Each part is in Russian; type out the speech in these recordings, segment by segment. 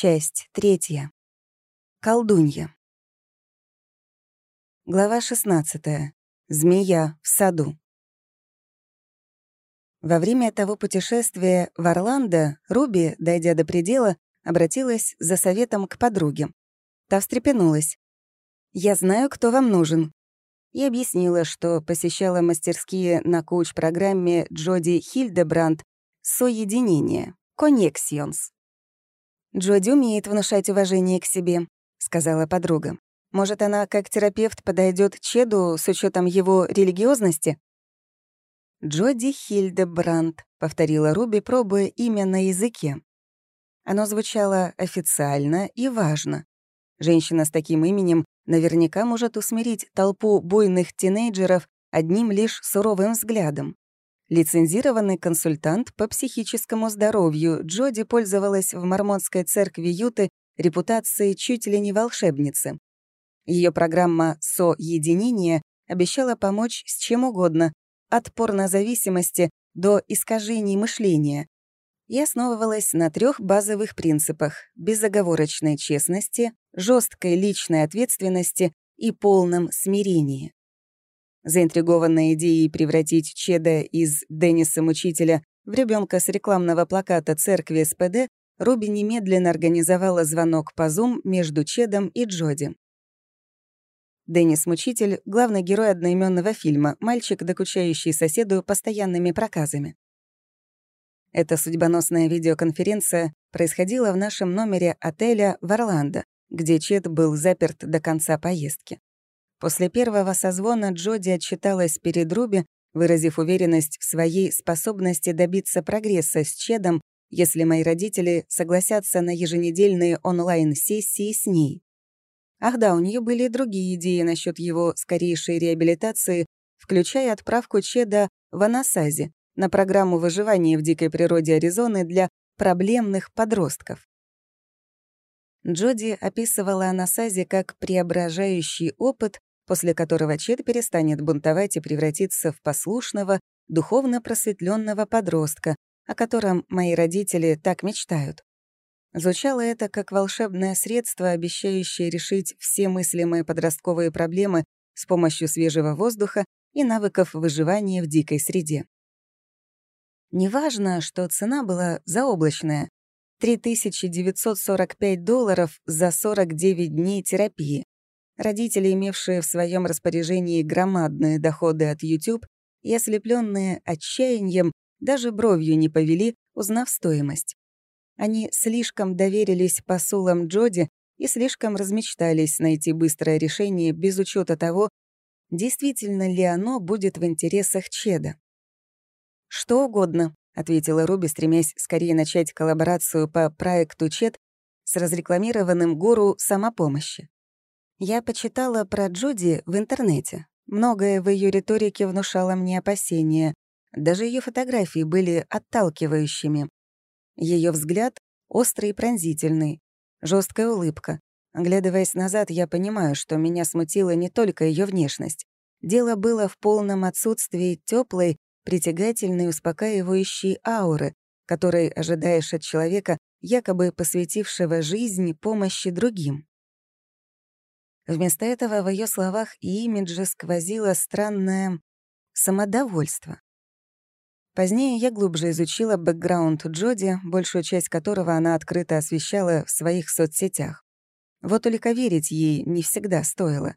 Часть третья. Колдунья. Глава 16. Змея в саду. Во время того путешествия в Орландо Руби, дойдя до предела, обратилась за советом к подруге. Та встрепенулась. «Я знаю, кто вам нужен». И объяснила, что посещала мастерские на коуч-программе Джоди Хильдебранд «Соединение» — «Коннексионс». «Джоди умеет внушать уважение к себе», — сказала подруга. «Может, она как терапевт подойдет Чеду с учетом его религиозности?» «Джоди Хильдебранд», — повторила Руби, пробуя имя на языке. Оно звучало официально и важно. Женщина с таким именем наверняка может усмирить толпу буйных тинейджеров одним лишь суровым взглядом. Лицензированный консультант по психическому здоровью, Джоди пользовалась в мормонской церкви Юты репутацией чуть ли не волшебницы. Ее программа «Со-единение» обещала помочь с чем угодно, от порнозависимости до искажений мышления, и основывалась на трех базовых принципах — безоговорочной честности, жесткой личной ответственности и полном смирении. Заинтригованная идеей превратить Чеда из Денниса-мучителя в ребенка с рекламного плаката церкви СПД, Руби немедленно организовала звонок по Zoom между Чедом и Джоди. Деннис-мучитель — главный герой одноименного фильма, мальчик, докучающий соседу постоянными проказами. Эта судьбоносная видеоконференция происходила в нашем номере отеля в Орландо, где Чед был заперт до конца поездки. После первого созвона Джоди отчиталась перед Руби, выразив уверенность в своей способности добиться прогресса с Чедом, если мои родители согласятся на еженедельные онлайн-сессии с ней. Ах да, у нее были и другие идеи насчет его скорейшей реабилитации, включая отправку Чеда в Анасази на программу выживания в дикой природе Аризоны для проблемных подростков. Джоди описывала Анасази как преображающий опыт, после которого Чет перестанет бунтовать и превратится в послушного, духовно просветленного подростка, о котором мои родители так мечтают. Звучало это как волшебное средство, обещающее решить все мыслимые подростковые проблемы с помощью свежего воздуха и навыков выживания в дикой среде. Неважно, что цена была заоблачная — 3945 долларов за 49 дней терапии. Родители, имевшие в своем распоряжении громадные доходы от YouTube и ослепленные отчаянием, даже бровью не повели, узнав стоимость. Они слишком доверились посулам Джоди и слишком размечтались найти быстрое решение без учета того, действительно ли оно будет в интересах Чеда. «Что угодно», — ответила Руби, стремясь скорее начать коллаборацию по проекту Чед с разрекламированным гуру самопомощи. Я почитала про Джуди в интернете. Многое в ее риторике внушало мне опасения. Даже ее фотографии были отталкивающими. Ее взгляд острый и пронзительный, жесткая улыбка. Оглядываясь назад, я понимаю, что меня смутила не только ее внешность. Дело было в полном отсутствии теплой, притягательной, успокаивающей ауры, которой ожидаешь от человека, якобы посвятившего жизнь помощи другим. Вместо этого в ее словах и имидже сквозило странное самодовольство. Позднее я глубже изучила бэкграунд Джоди, большую часть которого она открыто освещала в своих соцсетях. Вот только верить ей не всегда стоило.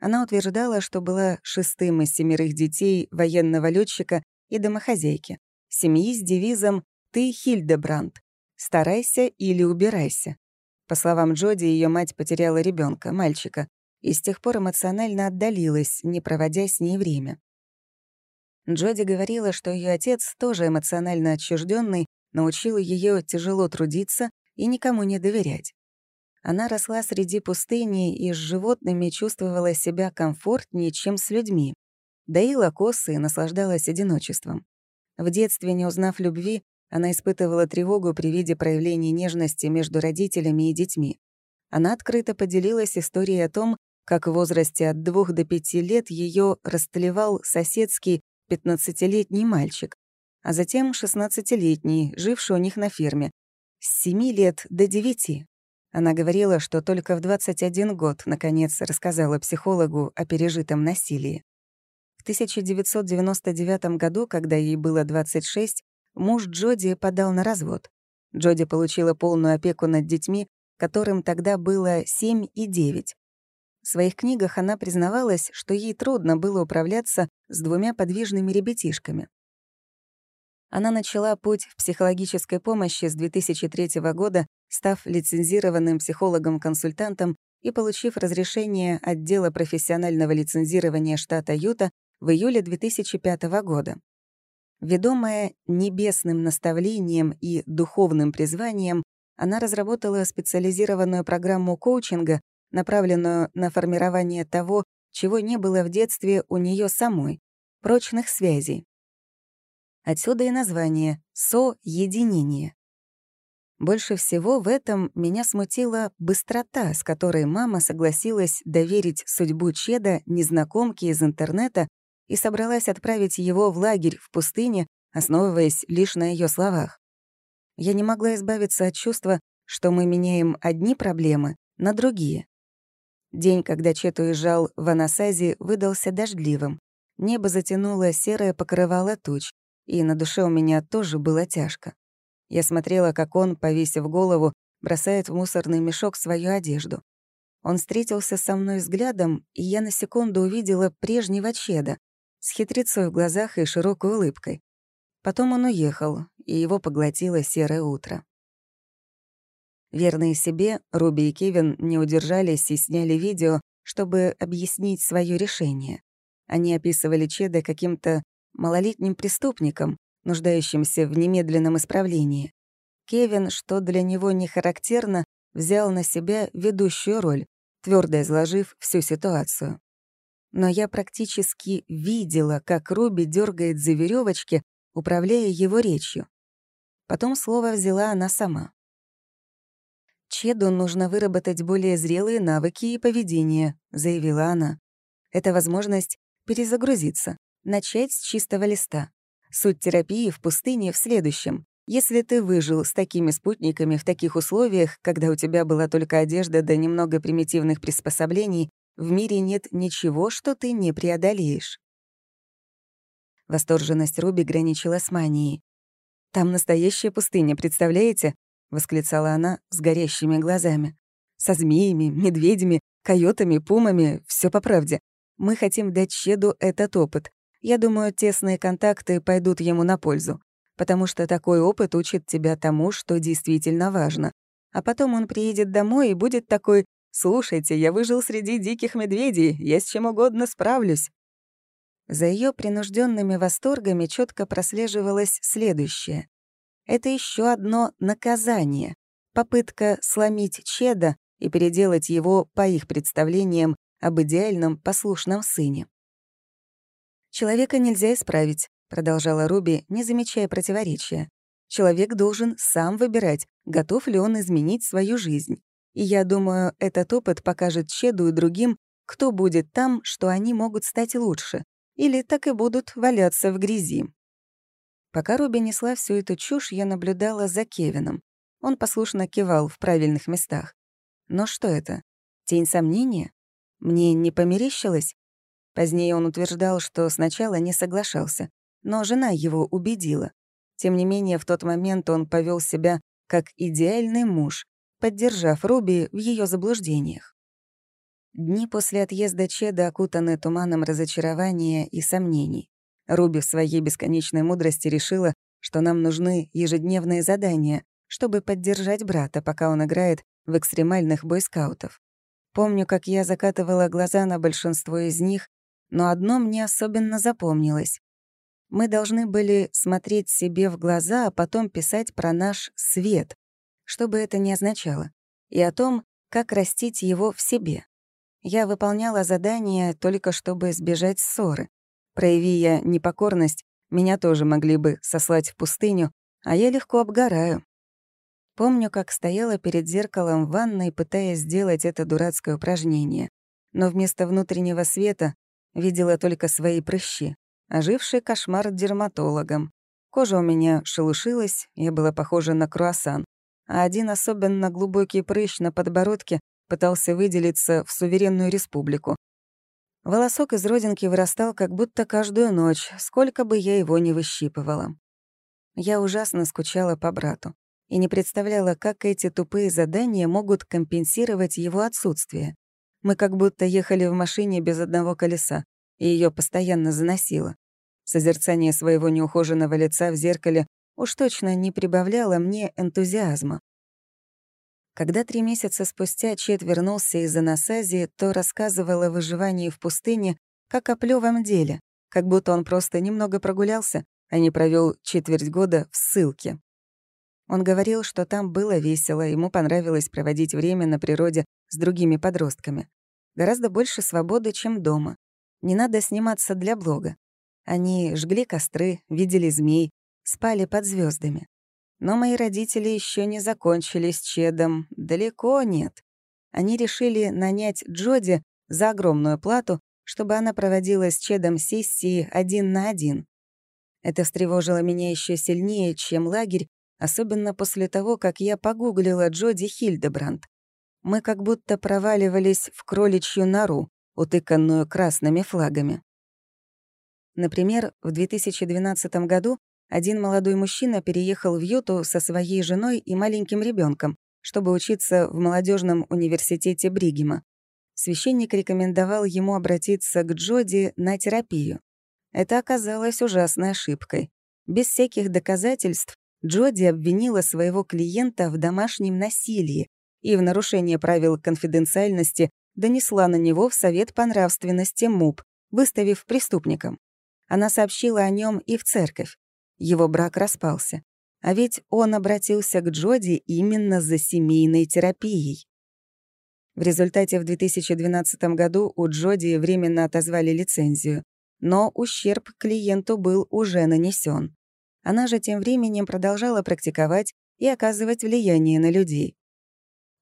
Она утверждала, что была шестым из семерых детей военного летчика и домохозяйки, семьи с девизом «Ты Хильдебранд. Старайся или убирайся». По словам Джоди, ее мать потеряла ребенка, мальчика, и с тех пор эмоционально отдалилась, не проводя с ней время. Джоди говорила, что ее отец, тоже эмоционально отчужденный, научил ее тяжело трудиться и никому не доверять. Она росла среди пустыни и с животными чувствовала себя комфортнее, чем с людьми. Доила косы и наслаждалась одиночеством. В детстве, не узнав любви, она испытывала тревогу при виде проявлений нежности между родителями и детьми. Она открыто поделилась историей о том, как в возрасте от двух до пяти лет ее растлевал соседский 15-летний мальчик, а затем 16-летний, живший у них на ферме, с 7 лет до 9. Она говорила, что только в 21 год, наконец, рассказала психологу о пережитом насилии. В 1999 году, когда ей было 26, муж Джоди подал на развод. Джоди получила полную опеку над детьми, которым тогда было 7 и 9. В своих книгах она признавалась, что ей трудно было управляться с двумя подвижными ребятишками. Она начала путь в психологической помощи с 2003 года, став лицензированным психологом-консультантом и получив разрешение отдела профессионального лицензирования штата Юта в июле 2005 года. Ведомая небесным наставлением и духовным призванием, она разработала специализированную программу коучинга, направленную на формирование того, чего не было в детстве у нее самой — прочных связей. Отсюда и название «со-единение». Больше всего в этом меня смутила быстрота, с которой мама согласилась доверить судьбу Чеда незнакомке из интернета и собралась отправить его в лагерь в пустыне, основываясь лишь на ее словах. Я не могла избавиться от чувства, что мы меняем одни проблемы на другие. День, когда Чет уезжал в Анасази, выдался дождливым. Небо затянуло серое покрывало туч, и на душе у меня тоже было тяжко. Я смотрела, как он, повесив голову, бросает в мусорный мешок свою одежду. Он встретился со мной взглядом, и я на секунду увидела прежнего Чеда, с хитрецой в глазах и широкой улыбкой. Потом он уехал, и его поглотило серое утро. Верные себе, Руби и Кевин не удержались и сняли видео, чтобы объяснить свое решение. Они описывали Чеда каким-то малолетним преступником, нуждающимся в немедленном исправлении. Кевин, что для него не характерно, взял на себя ведущую роль, твердо изложив всю ситуацию но я практически видела, как Руби дергает за веревочки, управляя его речью. Потом слово взяла она сама. «Чеду нужно выработать более зрелые навыки и поведение», — заявила она. «Это возможность перезагрузиться, начать с чистого листа. Суть терапии в пустыне в следующем. Если ты выжил с такими спутниками в таких условиях, когда у тебя была только одежда да немного примитивных приспособлений, в мире нет ничего, что ты не преодолеешь. Восторженность Руби граничила с манией. «Там настоящая пустыня, представляете?» — восклицала она с горящими глазами. «Со змеями, медведями, койотами, пумами, все по правде. Мы хотим дать Чеду этот опыт. Я думаю, тесные контакты пойдут ему на пользу, потому что такой опыт учит тебя тому, что действительно важно. А потом он приедет домой и будет такой «Слушайте, я выжил среди диких медведей, я с чем угодно справлюсь». За ее принужденными восторгами четко прослеживалось следующее. Это еще одно наказание, попытка сломить Чеда и переделать его по их представлениям об идеальном послушном сыне. «Человека нельзя исправить», — продолжала Руби, не замечая противоречия. «Человек должен сам выбирать, готов ли он изменить свою жизнь. И я думаю, этот опыт покажет Чеду и другим, кто будет там, что они могут стать лучше, или так и будут валяться в грязи. Пока Руби несла всю эту чушь, я наблюдала за Кевином. Он послушно кивал в правильных местах. Но что это? Тень сомнения? Мне не померещилось? Позднее он утверждал, что сначала не соглашался, но жена его убедила. Тем не менее, в тот момент он повел себя как идеальный муж, поддержав Руби в ее заблуждениях. Дни после отъезда Чеда окутаны туманом разочарования и сомнений. Руби в своей бесконечной мудрости решила, что нам нужны ежедневные задания, чтобы поддержать брата, пока он играет в экстремальных бойскаутов. Помню, как я закатывала глаза на большинство из них, но одно мне особенно запомнилось. Мы должны были смотреть себе в глаза, а потом писать про наш свет, что бы это ни означало, и о том, как растить его в себе. Я выполняла задание только чтобы избежать ссоры. Прояви я непокорность, меня тоже могли бы сослать в пустыню, а я легко обгораю. Помню, как стояла перед зеркалом в ванной, пытаясь сделать это дурацкое упражнение. Но вместо внутреннего света видела только свои прыщи. Оживший кошмар дерматологом. Кожа у меня шелушилась, я была похожа на круассан а один особенно глубокий прыщ на подбородке пытался выделиться в суверенную республику. Волосок из родинки вырастал как будто каждую ночь, сколько бы я его ни выщипывала. Я ужасно скучала по брату и не представляла, как эти тупые задания могут компенсировать его отсутствие. Мы как будто ехали в машине без одного колеса, и ее постоянно заносило. Созерцание своего неухоженного лица в зеркале уж точно не прибавляло мне энтузиазма. Когда три месяца спустя Чет вернулся из Анасазии, то рассказывал о выживании в пустыне как о плевом деле, как будто он просто немного прогулялся, а не провел четверть года в ссылке. Он говорил, что там было весело, ему понравилось проводить время на природе с другими подростками. Гораздо больше свободы, чем дома. Не надо сниматься для блога. Они жгли костры, видели змей, спали под звездами. Но мои родители еще не закончили с Чедом. Далеко нет. Они решили нанять Джоди за огромную плату, чтобы она проводила с Чедом сессии один на один. Это встревожило меня еще сильнее, чем лагерь, особенно после того, как я погуглила Джоди Хильдебранд. Мы как будто проваливались в кроличью нору, утыканную красными флагами. Например, в 2012 году один молодой мужчина переехал в Юту со своей женой и маленьким ребенком, чтобы учиться в молодежном университете Бригема. Священник рекомендовал ему обратиться к Джоди на терапию. Это оказалось ужасной ошибкой. Без всяких доказательств Джоди обвинила своего клиента в домашнем насилии и в нарушении правил конфиденциальности донесла на него в Совет по нравственности МУП, выставив преступником. Она сообщила о нем и в церковь. Его брак распался. А ведь он обратился к Джоди именно за семейной терапией. В результате в 2012 году у Джоди временно отозвали лицензию, но ущерб клиенту был уже нанесен. Она же тем временем продолжала практиковать и оказывать влияние на людей.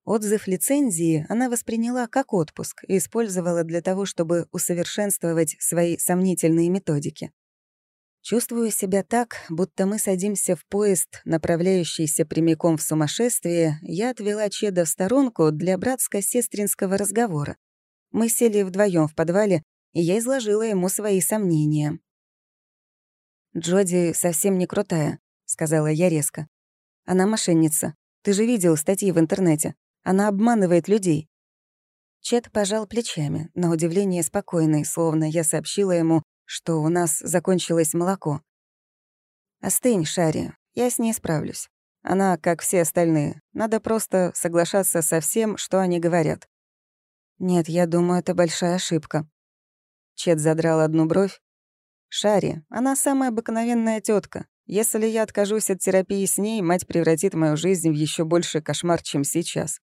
Отзыв лицензии она восприняла как отпуск и использовала для того, чтобы усовершенствовать свои сомнительные методики. Чувствую себя так, будто мы садимся в поезд, направляющийся прямиком в сумасшествие, я отвела Чеда в сторонку для братско-сестринского разговора. Мы сели вдвоем в подвале, и я изложила ему свои сомнения. «Джоди совсем не крутая», — сказала я резко. «Она мошенница. Ты же видел статьи в интернете. Она обманывает людей». Чет пожал плечами, на удивление спокойный, словно я сообщила ему, что у нас закончилось молоко. «Остынь, Шари, я с ней справлюсь. Она, как все остальные, надо просто соглашаться со всем, что они говорят». «Нет, я думаю, это большая ошибка». Чет задрал одну бровь. «Шари, она самая обыкновенная тетка. Если я откажусь от терапии с ней, мать превратит мою жизнь в еще больше кошмар, чем сейчас.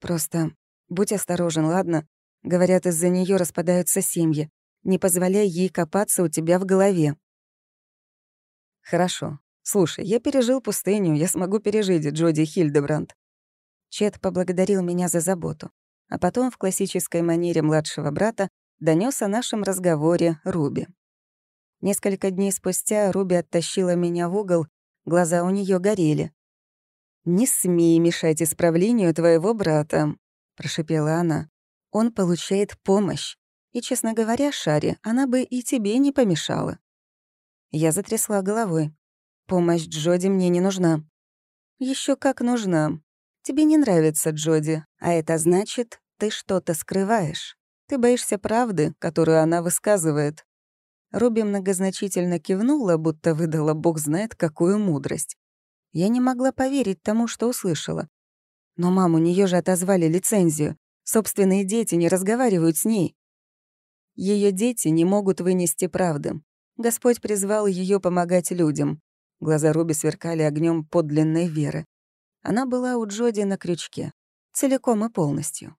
Просто будь осторожен, ладно? Говорят, из-за нее распадаются семьи. Не позволяй ей копаться у тебя в голове. Хорошо. Слушай, я пережил пустыню, я смогу пережить Джоди Хильдебранд. Чет поблагодарил меня за заботу, а потом в классической манере младшего брата донес о нашем разговоре Руби. Несколько дней спустя Руби оттащила меня в угол, глаза у нее горели. «Не смей мешать исправлению твоего брата», — прошипела она. «Он получает помощь. И, честно говоря, Шаре, она бы и тебе не помешала. Я затрясла головой. Помощь Джоди мне не нужна. Еще как нужна. Тебе не нравится Джоди, а это значит, ты что-то скрываешь. Ты боишься правды, которую она высказывает. Руби многозначительно кивнула, будто выдала бог знает какую мудрость. Я не могла поверить тому, что услышала. Но маму нее же отозвали лицензию. Собственные дети не разговаривают с ней. Ее дети не могут вынести правды. Господь призвал ее помогать людям. Глаза Руби сверкали огнем подлинной веры. Она была у Джоди на крючке. Целиком и полностью.